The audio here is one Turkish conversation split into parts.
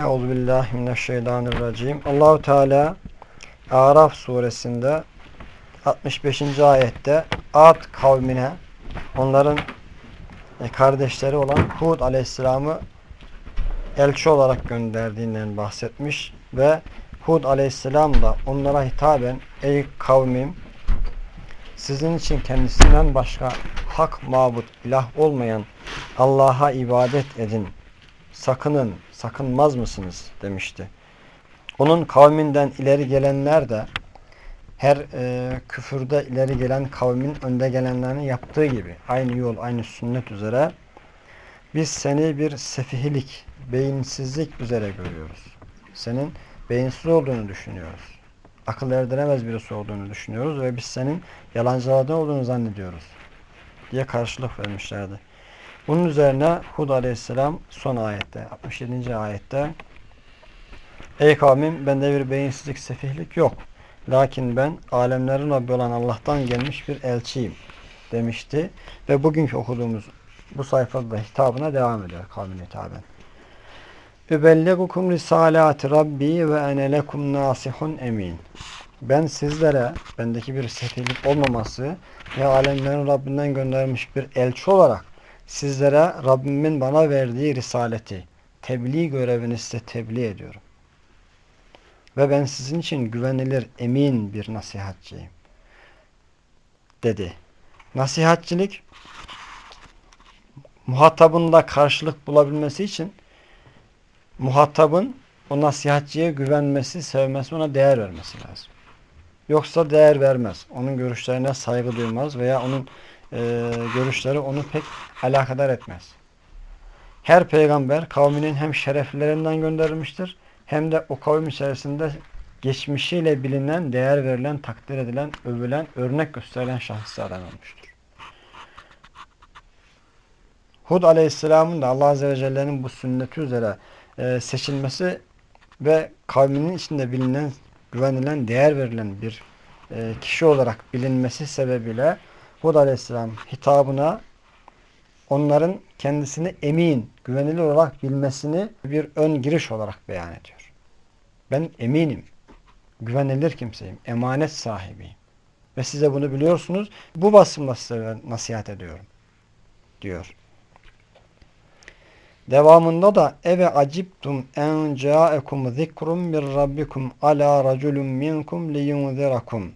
Euzubillahimineşşeytanirracim. Allahu Teala Araf suresinde 65. ayette Ad kavmine onların e, kardeşleri olan Hud aleyhisselamı elçi olarak gönderdiğinden bahsetmiş ve Hud aleyhisselam da onlara hitaben ey kavmim sizin için kendisinden başka hak mabut ilah olmayan Allah'a ibadet edin sakının sakınmaz mısınız demişti. Onun kavminden ileri gelenler de her e, küfürde ileri gelen kavmin önde gelenlerini yaptığı gibi aynı yol, aynı sünnet üzere biz seni bir sefihilik, beyinsizlik üzere görüyoruz. Senin beyinsiz olduğunu düşünüyoruz. Akıl erdiremez birisi olduğunu düşünüyoruz ve biz senin yalancılardan olduğunu zannediyoruz diye karşılık vermişlerdi. Bunun üzerine Hud aleyhisselam son ayette 67. ayette Ey kavmim bende bir beyinsizlik, sefihlik yok. Lakin ben alemlerin Rabbi olan Allah'tan gelmiş bir elçiyim demişti. Ve bugünkü okuduğumuz bu sayfada hitabına devam ediyor kavmine hitaben. Übellegukum risalati Rabbi ve ene lekum nasihun emin. Ben sizlere bendeki bir sefihlik olmaması ve alemlerin Rabbinden göndermiş bir elçi olarak sizlere Rabbimin bana verdiği risaleti, tebliğ görevini size tebliğ ediyorum. Ve ben sizin için güvenilir, emin bir nasihatçıyım. Dedi. Nasihatçilik muhatabında karşılık bulabilmesi için muhatabın o nasihatçiye güvenmesi, sevmesi, ona değer vermesi lazım. Yoksa değer vermez. Onun görüşlerine saygı duymaz veya onun e, görüşleri onu pek alakadar etmez. Her peygamber kavminin hem şereflerinden gönderilmiştir hem de o kavim içerisinde geçmişiyle bilinen, değer verilen, takdir edilen, övülen, örnek gösterilen şahıslardan olmuştur. Hud Aleyhisselam'ın da Allah Azze ve Celle'nin bu sünneti üzere e, seçilmesi ve kavminin içinde bilinen, güvenilen, değer verilen bir e, kişi olarak bilinmesi sebebiyle Hud Aleyhisselam hitabına onların kendisini emin, güvenilir olarak bilmesini bir ön giriş olarak beyan ediyor. Ben eminim, güvenilir kimseyim, emanet sahibiyim. Ve size bunu biliyorsunuz. Bu basımla size nasihat ediyorum. Diyor. Devamında da eve aciptum en ca'ekum zikrum min rabbikum ala raculun minkum liyunzirakum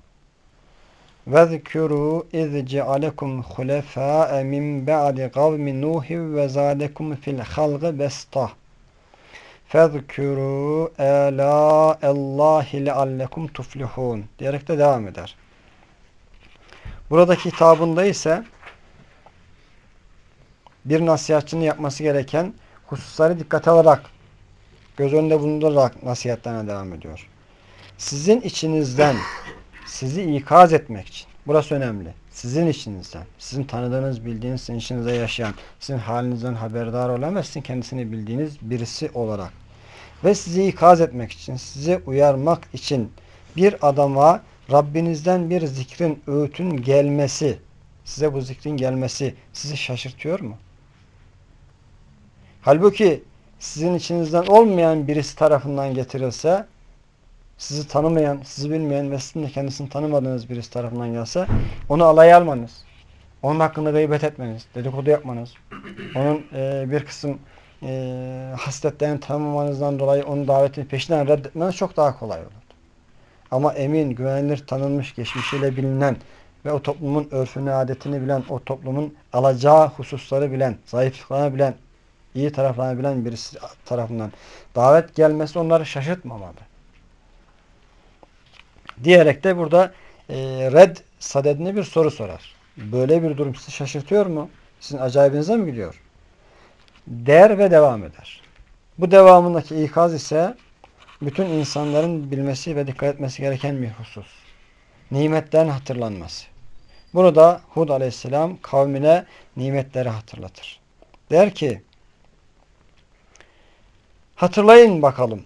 وَذْكُرُوا اِذْ جَعَلَكُمْ خُلَفَاءَ مِنْ بَعْدِ قَوْمِ نُوحٍ وَزَادَكُمْ فِي الْخَلْقِ بَسْطَةً فَذْكُرُوا اَلَاءَ اللّٰهِ لَعَلَّكُمْ تُفْلِحُونَ diyerek de devam eder. Buradaki hitabında ise bir nasihatçının yapması gereken hususları dikkate alarak göz önünde bulundurarak nasihatlerine devam ediyor. Sizin içinizden sizi ikaz etmek için. Burası önemli. Sizin içinizden, sizin tanıdığınız, bildiğiniz, sizin içinizde yaşayan, sizin halinizden haberdar olan ve kendisini bildiğiniz birisi olarak ve sizi ikaz etmek için, sizi uyarmak için bir adama Rabbinizden bir zikrin, öğütün gelmesi, size bu zikrin gelmesi sizi şaşırtıyor mu? Halbuki sizin içinizden olmayan birisi tarafından getirilse sizi tanımayan, sizi bilmeyen ve sizin de kendisini tanımadığınız birisi tarafından gelse onu alay almanız, onun hakkında gıybet etmeniz, dedikodu yapmanız, onun e, bir kısım e, hasletlerini tanımamanızdan dolayı onun davetini peşinden reddetmeniz çok daha kolay olur. Ama emin, güvenilir, tanınmış, geçmişiyle bilinen ve o toplumun örfünü, adetini bilen, o toplumun alacağı hususları bilen, zayıflıklarını bilen, iyi taraflarını bilen birisi tarafından davet gelmesi onları şaşırtmamalı diyerek de burada e, red sadedine bir soru sorar. Böyle bir durum sizi şaşırtıyor mu? Sizin acayibinize mi gidiyor? Der ve devam eder. Bu devamındaki ikaz ise bütün insanların bilmesi ve dikkat etmesi gereken bir husus. Nimetlerin hatırlanması. Bunu da Hud aleyhisselam kavmine nimetleri hatırlatır. Der ki hatırlayın bakalım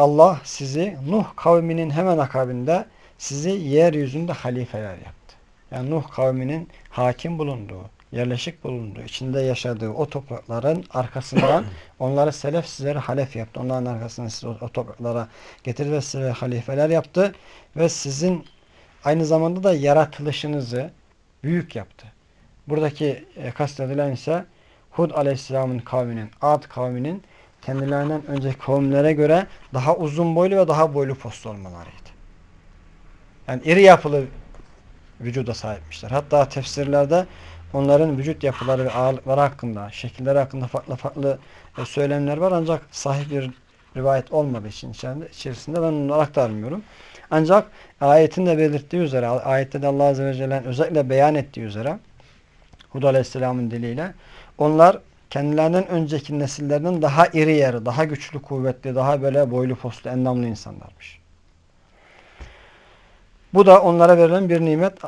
Allah sizi Nuh kavminin hemen akabinde sizi yeryüzünde halifeler yaptı. Yani Nuh kavminin hakim bulunduğu, yerleşik bulunduğu, içinde yaşadığı o toprakların arkasından onları selef sizleri halef yaptı. Onların arkasından siz o, o topraklara getirdi ve size halifeler yaptı ve sizin aynı zamanda da yaratılışınızı büyük yaptı. Buradaki e, kastedilen ise Hud aleyhisselamın kavminin, Ad kavminin kendilerinden önceki kavimlere göre daha uzun boylu ve daha boylu postu olmalarıydı. Yani iri yapılı vücuda sahipmişler. Hatta tefsirlerde onların vücut yapıları ve ağırlıkları hakkında, şekilleri hakkında farklı farklı e, söylemler var. Ancak sahih bir rivayet olmadığı için içerisinde ben onları aktarmıyorum. Ancak ayetin de belirttiği üzere, ayette de Allah Azze ve Celle'nin özellikle beyan ettiği üzere Hud Aleyhisselam'ın diliyle onlar kendilerinden önceki nesillerden daha iri yarı, daha güçlü, kuvvetli, daha böyle boylu postlu, endamlı insanlarmış. Bu da onlara verilen bir nimet.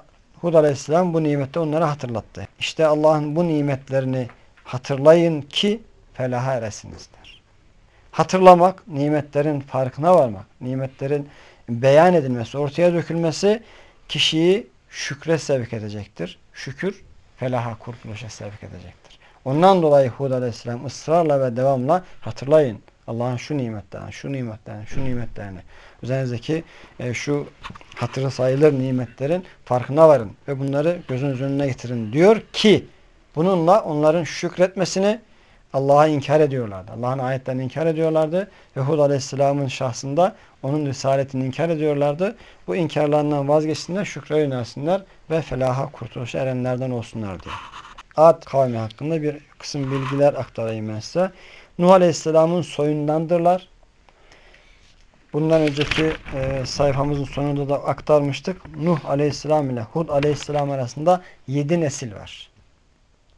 Hud Aleyhisselam bu nimette onlara hatırlattı. İşte Allah'ın bu nimetlerini hatırlayın ki felaha eresinizler. Hatırlamak, nimetlerin farkına varmak, nimetlerin beyan edilmesi, ortaya dökülmesi kişiyi şükre sevk edecektir. Şükür felaha, kurtuluşa sevk edecektir. Ondan dolayı Hud Aleyhisselam ısrarla ve devamla hatırlayın. Allah'ın şu nimetlerini, şu nimetlerini, şu nimetlerini. Üzerinizdeki e, şu hatırı sayılır nimetlerin farkına varın ve bunları gözünüz önüne getirin diyor ki bununla onların şükretmesini Allah'a inkar ediyorlardı. Allah'ın ayetlerini inkar ediyorlardı. Ve Hud Aleyhisselam'ın şahsında onun risaletini inkar ediyorlardı. Bu inkarlarından vazgeçsinler, şükre yönelsinler ve felaha kurtuluşa erenlerden olsunlar diye. Ad kavmi hakkında bir kısım bilgiler aktarayım ben size. Nuh Aleyhisselam'ın soyundandırlar. Bundan önceki e, sayfamızın sonunda da aktarmıştık. Nuh Aleyhisselam ile Hud Aleyhisselam arasında yedi nesil var.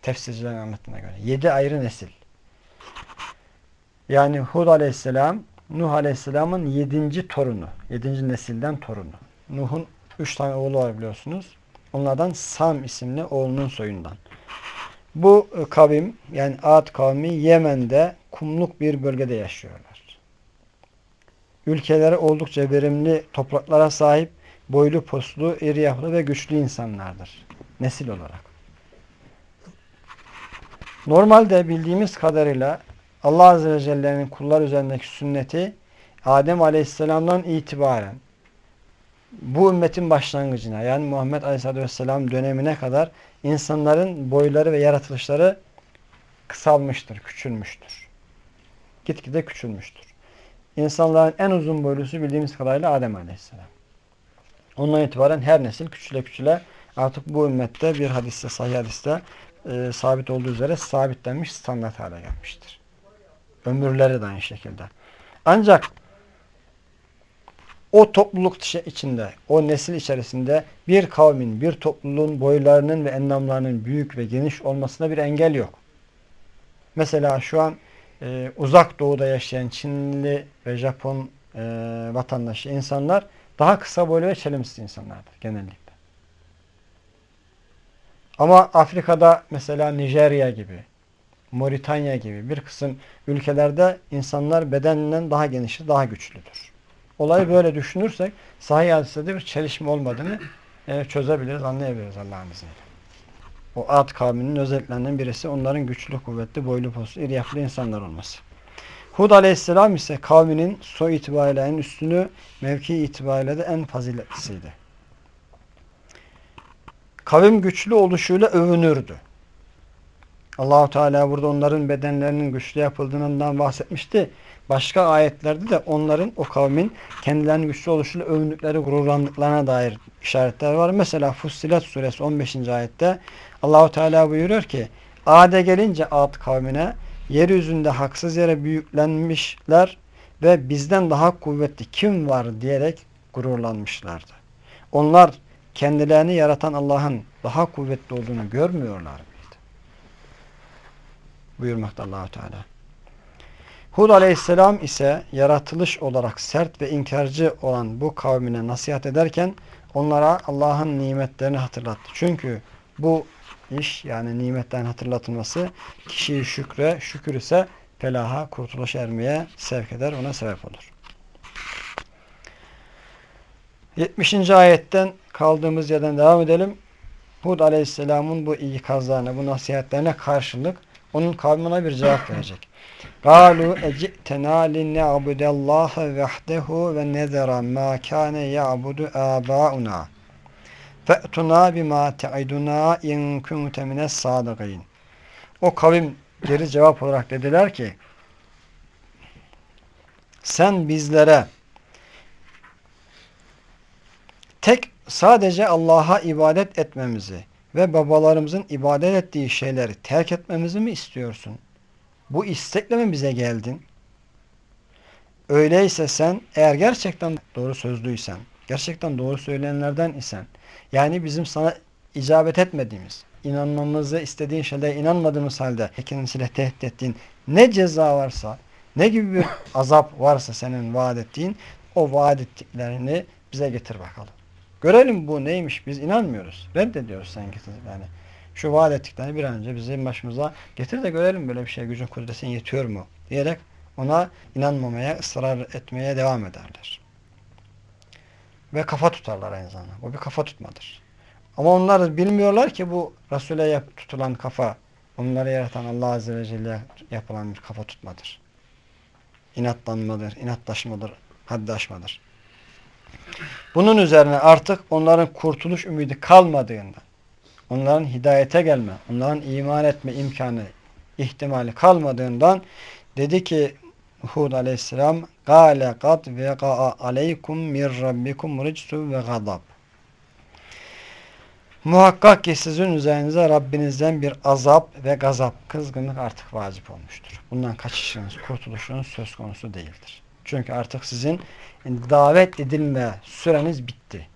Tefsircilerin anlattığına göre. Yedi ayrı nesil. Yani Hud Aleyhisselam Nuh Aleyhisselam'ın yedinci torunu. Yedinci nesilden torunu. Nuh'un üç tane oğlu var biliyorsunuz. Onlardan Sam isimli oğlunun soyundan. Bu e, kavim yani Ad kavmi Yemen'de kumluk bir bölgede yaşıyorlar. Ülkeleri oldukça verimli topraklara sahip boylu poslu, iri yapılı ve güçlü insanlardır. Nesil olarak. Normalde bildiğimiz kadarıyla Allah Azze ve Celle'nin kullar üzerindeki sünneti Adem Aleyhisselam'dan itibaren bu ümmetin başlangıcına yani Muhammed Aleyhisselatü Vesselam dönemine kadar insanların boyları ve yaratılışları kısalmıştır, küçülmüştür. Gitgide küçülmüştür. İnsanların en uzun boylusu bildiğimiz kadarıyla Adem Aleyhisselam. Ondan itibaren her nesil küçüle küçüle artık bu ümmette bir hadiste, sahih hadiste e, sabit olduğu üzere sabitlenmiş standart hale gelmiştir. Ömürleri de aynı şekilde. Ancak o topluluk içinde, o nesil içerisinde bir kavmin, bir topluluğun boylarının ve endamlarının büyük ve geniş olmasına bir engel yok. Mesela şu an e, uzak doğuda yaşayan Çinli ve Japon e, vatandaşı insanlar daha kısa boylu ve çelimsiz insanlardır genellikle. Ama Afrika'da mesela Nijerya gibi, Moritanya gibi bir kısım ülkelerde insanlar bedeninden daha geniştir, daha güçlüdür. Olayı böyle düşünürsek sahih hadiste bir çelişme olmadığını e, çözebiliriz, anlayabiliriz Allah'ın izniyle. O Ad kavminin özelliklerinden birisi onların güçlü, kuvvetli, boylu poslu, iri yapılı insanlar olması. Hud aleyhisselam ise kavminin soy itibariyle en üstünü, mevki itibariyle de en faziletlisiydi. Kavim güçlü oluşuyla övünürdü. Allahu Teala burada onların bedenlerinin güçlü yapıldığından bahsetmişti. Başka ayetlerde de onların o kavmin kendilerinin güçlü oluşuyla övündükleri, gururlandıklarına dair işaretler var. Mesela Fussilet suresi 15. ayette Allahu Teala buyuruyor ki Ade gelince Ad kavmine yeryüzünde haksız yere büyüklenmişler ve bizden daha kuvvetli kim var diyerek gururlanmışlardı. Onlar kendilerini yaratan Allah'ın daha kuvvetli olduğunu görmüyorlar mıydı? Buyurmakta Allahu Teala. Hud aleyhisselam ise yaratılış olarak sert ve inkarcı olan bu kavmine nasihat ederken onlara Allah'ın nimetlerini hatırlattı. Çünkü bu iş yani nimetten hatırlatılması kişiyi şükre, şükür ise felaha, kurtuluşa ermeye sevk eder, ona sebep olur. 70. ayetten kaldığımız yerden devam edelim. Hud aleyhisselamın bu ikazlarına, bu nasihatlerine karşılık onun kavmine bir cevap verecek. قَالُوا اَجِئْتَنَا لِنَعْبُدَ اللّٰهَ وَحْدَهُ وَنَذَرَ مَا كَانَ يَعْبُدُ آبَاؤُنَا فَأْتُنَا بِمَا تَعِدُنَا اِنْ كُنْتَ مِنَ الصَّادِقِينَ O kavim geri cevap olarak dediler ki sen bizlere tek sadece Allah'a ibadet etmemizi ve babalarımızın ibadet ettiği şeyleri terk etmemizi mi istiyorsun? Bu istekle mi bize geldin? Öyleyse sen eğer gerçekten doğru sözlüysen, gerçekten doğru söyleyenlerden isen, yani bizim sana icabet etmediğimiz, inanmamızı istediğin şeylere inanmadığımız halde kendisiyle tehdit ettiğin ne ceza varsa, ne gibi bir azap varsa senin vaat ettiğin, o vaat ettiklerini bize getir bakalım. Görelim bu neymiş biz inanmıyoruz. Reddediyoruz getir yani. Şu vaat ettiklerini bir an önce bizim başımıza getir de görelim böyle bir şey gücün kudretin yetiyor mu diyerek ona inanmamaya, ısrar etmeye devam ederler. Ve kafa tutarlar aynı zamanda. Bu bir kafa tutmadır. Ama onlar bilmiyorlar ki bu Resul'e tutulan kafa, onları yaratan Allah Azze ve Celle yapılan bir kafa tutmadır. İnatlanmadır, inatlaşmadır, haddi aşmadır. Bunun üzerine artık onların kurtuluş ümidi kalmadığında, onların hidayete gelme, onların iman etme imkanı, ihtimali kalmadığından dedi ki Hud aleyhisselam Gale kad ve ga'a aleykum mir rabbikum ricsu ve gadab Muhakkak ki sizin üzerinize Rabbinizden bir azap ve gazap, kızgınlık artık vacip olmuştur. Bundan kaçışınız, kurtuluşunuz söz konusu değildir. Çünkü artık sizin davet edilme süreniz bitti.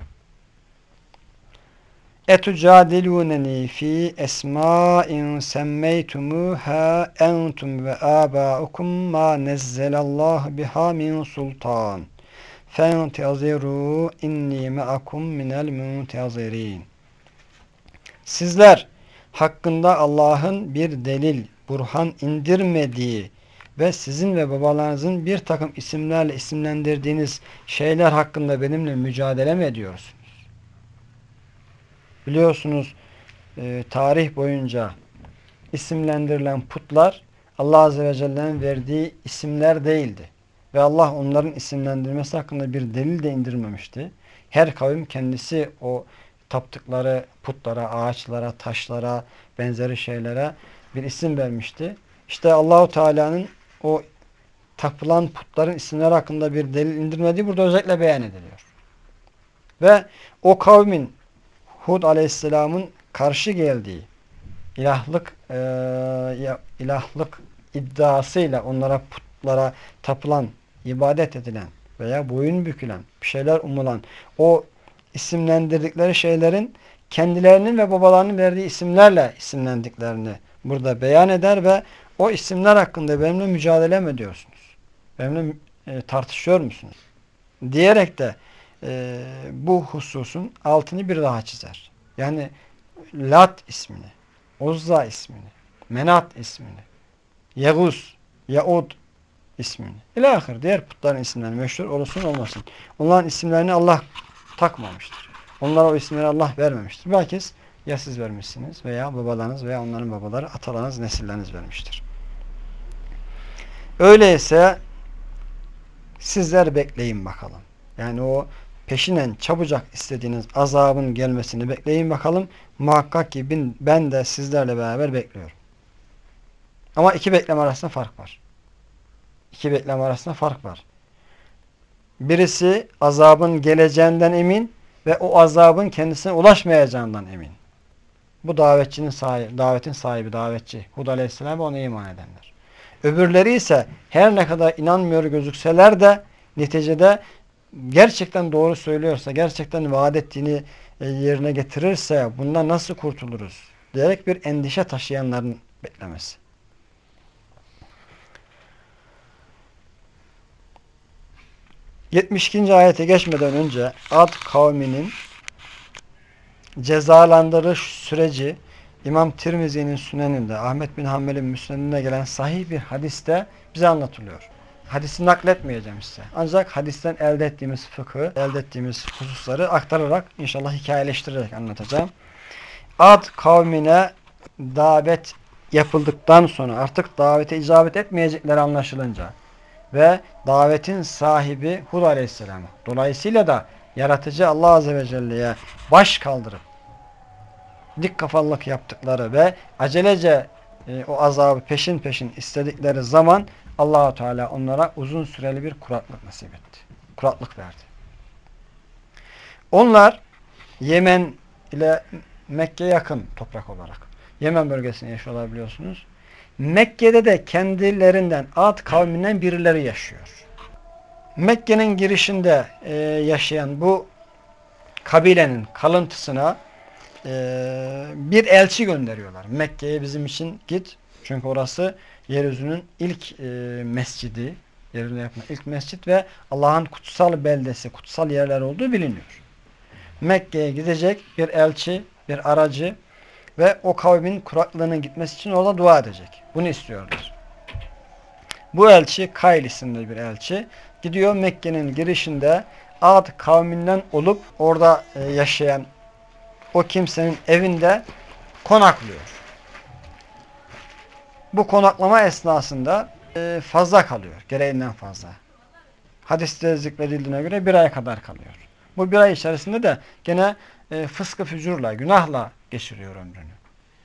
Etucadiluneni fi esma'in semmeytumuha entum ve abaukum ma nezzelallahu biha min sultan. Fenteziru inni ma'akum minel muntezirin. Sizler hakkında Allah'ın bir delil, burhan indirmediği ve sizin ve babalarınızın bir takım isimlerle isimlendirdiğiniz şeyler hakkında benimle mücadele mi ediyorsunuz? Biliyorsunuz e, tarih boyunca isimlendirilen putlar Allah Azze ve Celle'nin verdiği isimler değildi. Ve Allah onların isimlendirmesi hakkında bir delil de indirmemişti. Her kavim kendisi o taptıkları putlara, ağaçlara, taşlara, benzeri şeylere bir isim vermişti. İşte Allahu Teala'nın o tapılan putların isimleri hakkında bir delil indirmediği burada özellikle beyan ediliyor. Ve o kavmin Hud Aleyhisselam'ın karşı geldiği ilahlık e, ilahlık iddiasıyla onlara putlara tapılan, ibadet edilen veya boyun bükülen, bir şeyler umulan o isimlendirdikleri şeylerin kendilerinin ve babalarının verdiği isimlerle isimlendiklerini burada beyan eder ve o isimler hakkında benimle mücadele mi ediyorsunuz? Benimle e, tartışıyor musunuz? Diyerek de e, bu hususun altını bir daha çizer. Yani Lat ismini, Uzza ismini, Menat ismini, Yeguz, Yaud ismini. İlahir diğer putların isimleri meşhur olsun olmasın. Onların isimlerini Allah takmamıştır. Onlara o isimleri Allah vermemiştir. Belki ya siz vermişsiniz veya babalarınız veya onların babaları, atalarınız, nesilleriniz vermiştir. Öyleyse sizler bekleyin bakalım. Yani o peşinen çabucak istediğiniz azabın gelmesini bekleyin bakalım. Muhakkak ki ben, de sizlerle beraber bekliyorum. Ama iki bekleme arasında fark var. İki bekleme arasında fark var. Birisi azabın geleceğinden emin ve o azabın kendisine ulaşmayacağından emin. Bu davetçinin sahibi, davetin sahibi, davetçi. Hud Aleyhisselam ve ona iman edenler. Öbürleri ise her ne kadar inanmıyor gözükseler de neticede gerçekten doğru söylüyorsa, gerçekten vaat ettiğini e, yerine getirirse bundan nasıl kurtuluruz? diyerek bir endişe taşıyanların beklemesi. 72. ayete geçmeden önce Ad kavminin cezalandırış süreci İmam Tirmizi'nin süneninde, Ahmet bin Hanbel'in müsnedinde gelen sahih bir hadiste bize anlatılıyor. Hadisi nakletmeyeceğim size. Ancak hadisten elde ettiğimiz fıkı, elde ettiğimiz hususları aktararak inşallah hikayeleştirerek anlatacağım. Ad kavmine davet yapıldıktan sonra artık davete icabet etmeyecekleri anlaşılınca ve davetin sahibi Hud Aleyhisselam. Dolayısıyla da yaratıcı Allah Azze ve Celle'ye baş kaldırıp dik kafalılık yaptıkları ve acelece e, o azabı peşin peşin istedikleri zaman Allahu Teala onlara uzun süreli bir kuraklık nasip etti. Kuraklık verdi. Onlar Yemen ile Mekke yakın toprak olarak. Yemen bölgesinde yaşıyorlar biliyorsunuz. Mekke'de de kendilerinden Ad kavminden birileri yaşıyor. Mekke'nin girişinde e, yaşayan bu kabilenin kalıntısına e, bir elçi gönderiyorlar. Mekke'ye bizim için git. Çünkü orası yeryüzünün ilk e, mescidi. Yeryüzünde yapılan ilk mescit ve Allah'ın kutsal beldesi, kutsal yerler olduğu biliniyor. Mekke'ye gidecek bir elçi, bir aracı ve o kavmin kuraklığının gitmesi için orada dua edecek. Bunu istiyorlar. Bu elçi Kayl isimli bir elçi gidiyor Mekke'nin girişinde Ad kavminden olup orada e, yaşayan o kimsenin evinde konaklıyor. Bu konaklama esnasında e, fazla kalıyor. Gereğinden fazla. Hadiste zikredildiğine göre bir ay kadar kalıyor. Bu bir ay içerisinde de gene e, fıskı fücurla, günahla geçiriyor ömrünü.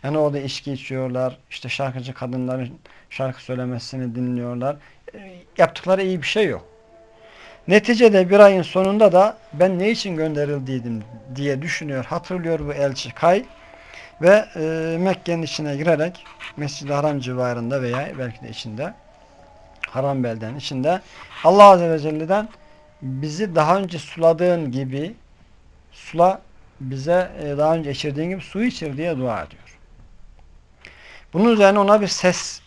Yani orada içki içiyorlar, işte şarkıcı kadınların şarkı söylemesini dinliyorlar. E, yaptıkları iyi bir şey yok. Neticede bir ayın sonunda da ben ne için gönderildiydim diye düşünüyor, hatırlıyor bu elçi Kay ve e, Mekke'nin içine girerek Mescid-i Haram civarında veya belki de içinde Haram beldenin içinde Allah Azze ve Celle'den bizi daha önce suladığın gibi sula bize e, daha önce içirdiğin gibi su içir diye dua ediyor. Bunun üzerine ona bir ses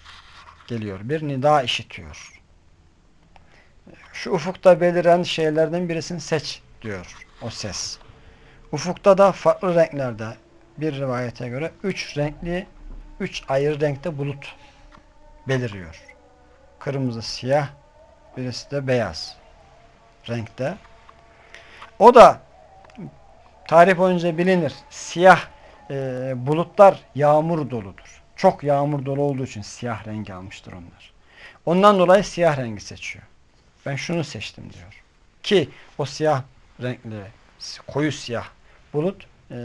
geliyor. Bir nida işitiyor. Şu ufukta beliren şeylerden birisini seç diyor o ses. Ufukta da farklı renklerde bir rivayete göre üç renkli, üç ayrı renkte bulut beliriyor. Kırmızı, siyah, birisi de beyaz renkte. O da tarih boyunca bilinir. Siyah e, bulutlar yağmur doludur. Çok yağmur dolu olduğu için siyah rengi almıştır onlar. Ondan dolayı siyah rengi seçiyor. Ben şunu seçtim diyor. Ki o siyah renkli, koyu siyah bulut e,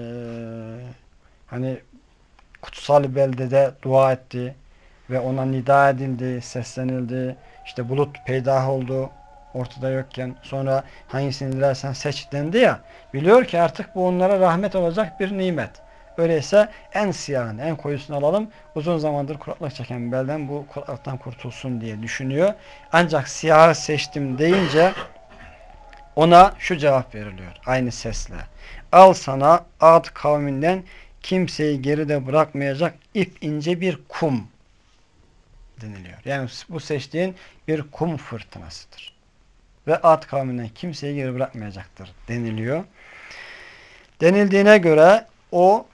hani kutsal beldede dua etti ve ona nida edildi, seslenildi. İşte bulut peydah oldu ortada yokken sonra hangisini dilersen seç dendi ya biliyor ki artık bu onlara rahmet olacak bir nimet. Öyleyse en siyahını, en koyusunu alalım. Uzun zamandır kuraklık çeken belden bu kuraklıktan kurtulsun diye düşünüyor. Ancak siyahı seçtim deyince ona şu cevap veriliyor. Aynı sesle. Al sana Ad kavminden kimseyi geride bırakmayacak ip ince bir kum deniliyor. Yani bu seçtiğin bir kum fırtınasıdır. Ve Ad kavminden kimseyi geri bırakmayacaktır deniliyor. Denildiğine göre o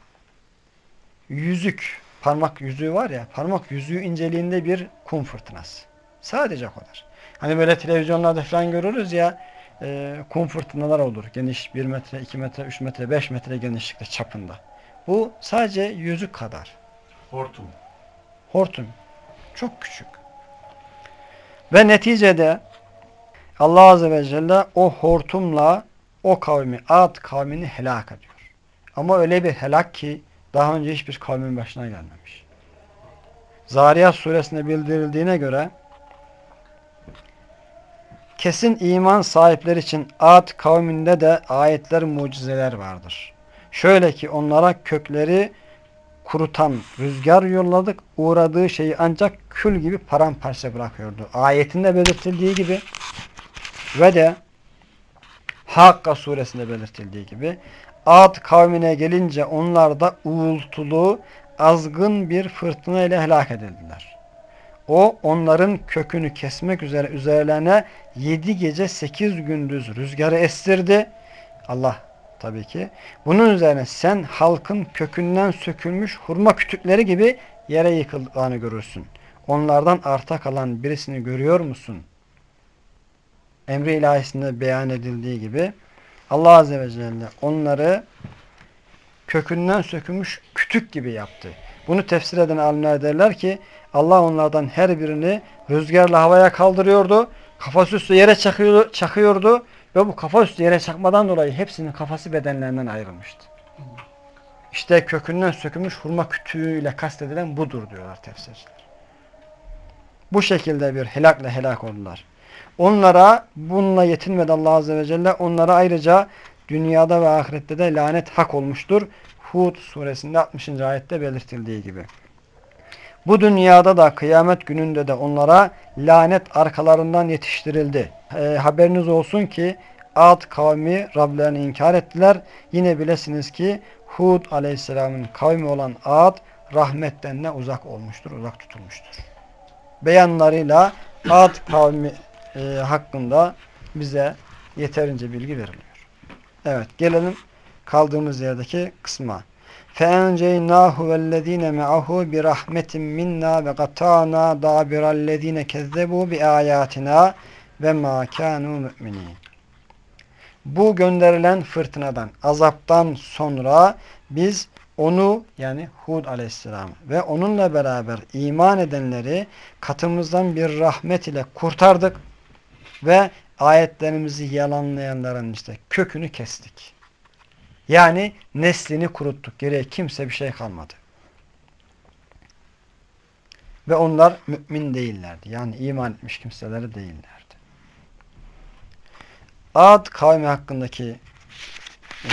yüzük, parmak yüzüğü var ya, parmak yüzüğü inceliğinde bir kum fırtınası. Sadece o kadar. Hani böyle televizyonlarda falan görürüz ya, e, kum fırtınalar olur. Geniş 1 metre, 2 metre, 3 metre, 5 metre genişlikte çapında. Bu sadece yüzük kadar. Hortum. Hortum. Çok küçük. Ve neticede Allah Azze ve Celle o hortumla o kavmi, Ad kavmini helak ediyor. Ama öyle bir helak ki daha önce hiçbir kavmin başına gelmemiş. Zariyat suresinde bildirildiğine göre kesin iman sahipleri için Ad kavminde de ayetler, mucizeler vardır. Şöyle ki onlara kökleri kurutan rüzgar yolladık. Uğradığı şeyi ancak kül gibi paramparça bırakıyordu. Ayetinde belirtildiği gibi ve de Hakka suresinde belirtildiği gibi Ad kavmine gelince onlar da uğultulu, azgın bir fırtına ile helak edildiler. O onların kökünü kesmek üzere üzerlerine yedi gece sekiz gündüz rüzgarı estirdi. Allah tabii ki. Bunun üzerine sen halkın kökünden sökülmüş hurma kütükleri gibi yere yıkıldığını görürsün. Onlardan arta kalan birisini görüyor musun? Emri ilahisinde beyan edildiği gibi Allah Azze ve Celle onları kökünden sökülmüş kütük gibi yaptı. Bunu tefsir eden alimler derler ki Allah onlardan her birini rüzgarla havaya kaldırıyordu. Kafası üstü yere çakıyordu, çakıyordu ve bu kafa üstü yere çakmadan dolayı hepsinin kafası bedenlerinden ayrılmıştı. İşte kökünden sökülmüş hurma kütüğüyle kastedilen budur diyorlar tefsirciler. Bu şekilde bir helakle helak oldular. Onlara bununla yetinmedi Allah Azze ve Celle. Onlara ayrıca dünyada ve ahirette de lanet hak olmuştur. Hud suresinde 60. ayette belirtildiği gibi. Bu dünyada da kıyamet gününde de onlara lanet arkalarından yetiştirildi. E, haberiniz olsun ki Ad kavmi Rablerini inkar ettiler. Yine bilesiniz ki Hud aleyhisselamın kavmi olan Ad rahmetten de uzak olmuştur, uzak tutulmuştur. Beyanlarıyla Ad kavmi e, hakkında bize yeterince bilgi veriliyor. Evet gelelim kaldığımız yerdeki kısma. فَاَنْجَيْنَاهُ وَالَّذ۪ينَ مَعَهُ بِرَحْمَةٍ مِنَّا وَقَطَعْنَا دَابِرَ الَّذ۪ينَ كَذَّبُوا بِآيَاتِنَا وَمَا كَانُوا مُؤْمِنِينَ Bu gönderilen fırtınadan, azaptan sonra biz onu yani Hud aleyhisselam ve onunla beraber iman edenleri katımızdan bir rahmet ile kurtardık ve ayetlerimizi yalanlayanların işte kökünü kestik. Yani neslini kuruttuk. Geriye kimse bir şey kalmadı. Ve onlar mümin değillerdi. Yani iman etmiş kimseleri değillerdi. Ad kavmi hakkındaki e,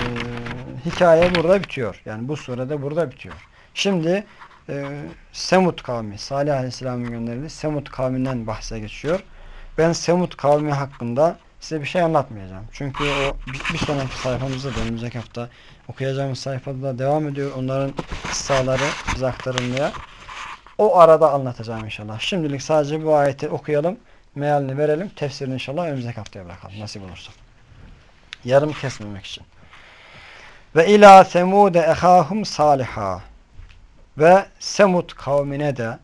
hikaye burada bitiyor. Yani bu surede burada bitiyor. Şimdi e, Semut kavmi, Salih Aleyhisselam'ın gönderildiği Semut kavminden bahse geçiyor. Ben Semut kavmi hakkında size bir şey anlatmayacağım. Çünkü o bir, sonraki sayfamızda da önümüzdeki hafta okuyacağımız sayfada da devam ediyor. Onların kıssaları bize aktarılmaya. O arada anlatacağım inşallah. Şimdilik sadece bu ayeti okuyalım. Mealini verelim. Tefsirini inşallah önümüzdeki haftaya bırakalım. Nasip olursa. Yarım kesmemek için. Ve ila semude ehahum saliha. Ve Semud kavmine de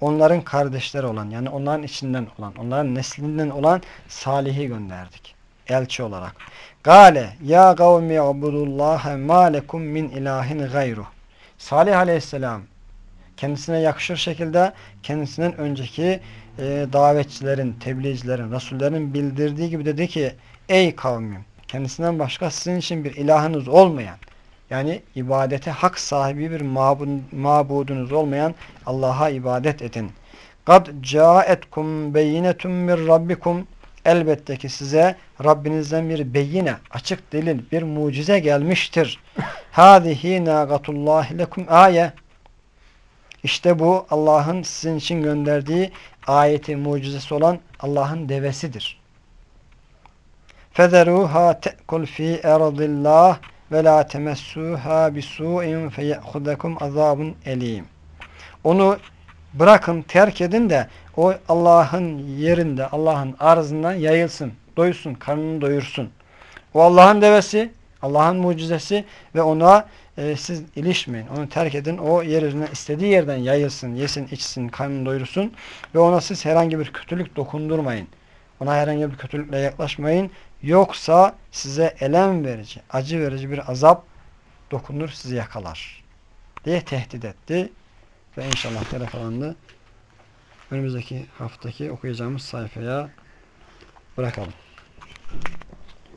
onların kardeşleri olan yani onların içinden olan, onların neslinden olan Salih'i gönderdik. Elçi olarak. Gale ya kavmi abudullaha ma lekum min ilahin gayruh. Salih aleyhisselam kendisine yakışır şekilde kendisinden önceki e, davetçilerin, tebliğcilerin, rasullerin bildirdiği gibi dedi ki ey kavmim kendisinden başka sizin için bir ilahınız olmayan yani ibadete hak sahibi bir mabudunuz olmayan Allah'a ibadet edin. Kad caetkum beyinetum mir rabbikum elbette ki size Rabbinizden bir beyine, açık delil, bir mucize gelmiştir. Hâzihi nâgatullâhi lekum âye. İşte bu Allah'ın sizin için gönderdiği ayeti mucizesi olan Allah'ın devesidir. فَذَرُوهَا تَأْكُلْ ف۪ي اَرَضِ اللّٰهِ ve la temessuha bisu'in feye'hudekum azabun elim. Onu bırakın, terk edin de o Allah'ın yerinde, Allah'ın arzından yayılsın, doysun, karnını doyursun. O Allah'ın devesi, Allah'ın mucizesi ve ona e, siz ilişmeyin. Onu terk edin. O yeryüzüne istediği yerden yayılsın, yesin, içsin, karnını doyursun ve ona siz herhangi bir kötülük dokundurmayın. Ona herhangi bir kötülükle yaklaşmayın. Yoksa size elem verici, acı verici bir azap dokunur, sizi yakalar. Diye tehdit etti. Ve inşallah kalanını önümüzdeki haftaki okuyacağımız sayfaya bırakalım.